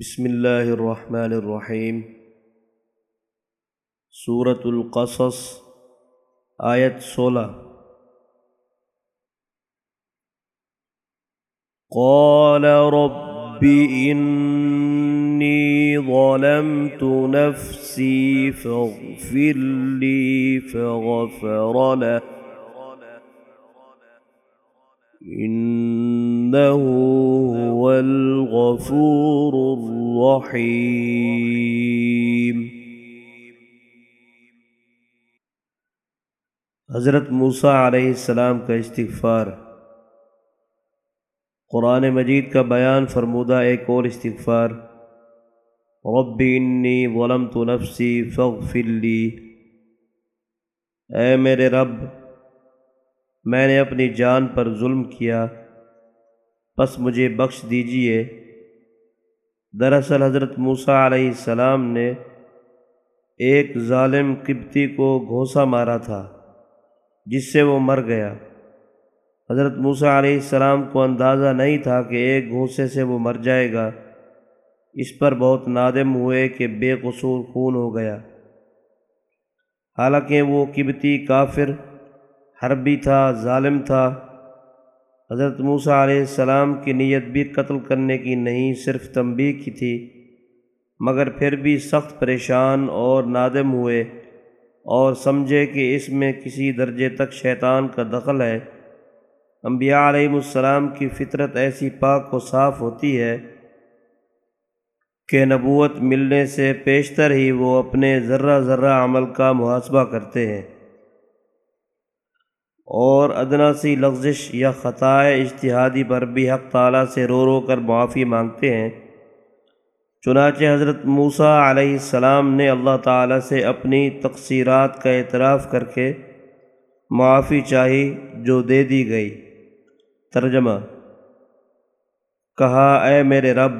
بسم اللہ الرحمن الرحیم۔ سورة القصص، آیت سولہ۔ قال رب إني ظلمت نفسي فاغفر لي فغفر له إنه هو الغفور الرحيم حضرت موسیٰ علیہ السلام کا استغفار قرآن مجید کا بیان فرمودہ ایک اور استغفار رب انی ظلمت نفسی فاغفر لی۔ اے میرے رب، میں نے اپنی جان پر ظلم کیا۔ پس مجھے بخش دیجیے۔ دراصل حضرت موسیٰ علیہ السلام نے ایک ظالم قبطی کو گھونسا مارا تھا، جس سے وہ مر گیا۔ حضرت موسیٰ علیہ السلام کو اندازہ نہیں تھا کہ ایک گھونسے سے وہ مر جائے گا۔ اس پر بہت نادم ہوئے کہ بے قصور خون ہو گیا۔ حالانکہ وہ قبطی کافر، حربی تھا، ظالم تھا۔ حضرت موسیٰ علیہ السلام کی نیت بھی قتل کرنے کی نہیں، صرف تنبیہ کی تھی۔ مگر پھر بھی سخت پریشان اور نادم ہوئے اور سمجھے کہ اس میں کسی درجے تک شیطان کا دخل ہے۔ انبیاء علیہ السلام کی فطرت ایسی پاک و صاف ہوتی ہے کہ نبوت ملنے سے پیشتر ہی وہ اپنے ذرہ ذرہ عمل کا محاسبہ کرتے ہیں۔ اور ادنا سی لغزش یا خطائے اجتہادی پر بھی حق تعالیٰ سے رو رو کر معافی مانگتے ہیں۔ چنانچہ حضرت موسیٰ علیہ السلام نے اللہ تعالیٰ سے اپنی تقصیرات کا اعتراف کر کے معافی چاہی جو دے دی گئی۔ ترجمہ کہا، اے میرے رب،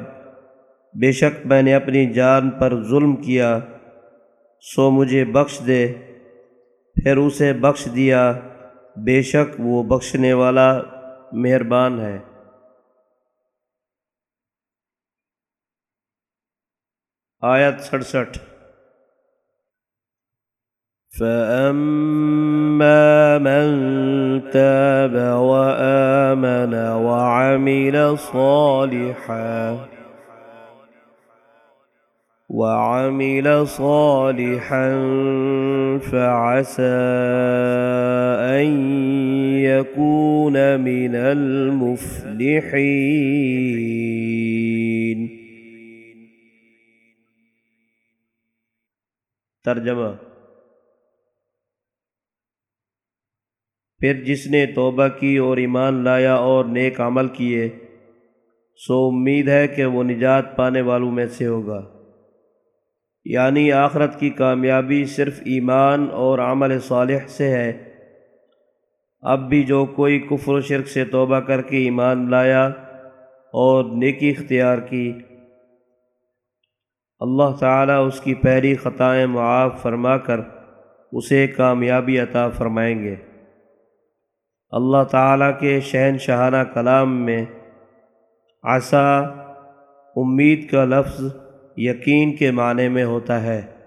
بے شک میں نے اپنی جان پر ظلم کیا، سو مجھے بخش دے۔ پھر اسے بخش دیا۔ بے شک وہ بخشنے والا مہربان ہے۔ آیت سڑسٹھ۔ فَأَمَّا مَن تَابَ وَآمَنَ وَعَمِلَ صَالِحًا وَعَمِلَ صَالِحًا فَعَسَىٰ يَكُونَ مِنَ الْمُفْلِحِينَ. ترجمہ پھر جس نے توبہ کی اور ایمان لایا اور نیک عمل کیے، سو امید ہے کہ وہ نجات پانے والوں میں سے ہوگا۔ یعنی آخرت کی کامیابی صرف ایمان اور عمل صالح سے ہے۔ اب بھی جو کوئی کفر و شرک سے توبہ کر کے ایمان لایا اور نیکی اختیار کی، اللہ تعالیٰ اس کی پہلی خطائیں معاف فرما کر اسے کامیابی عطا فرمائیں گے۔ اللہ تعالیٰ کے شہن شہانہ کلام میں عصا، امید کا لفظ یقین کے معنی میں ہوتا ہے۔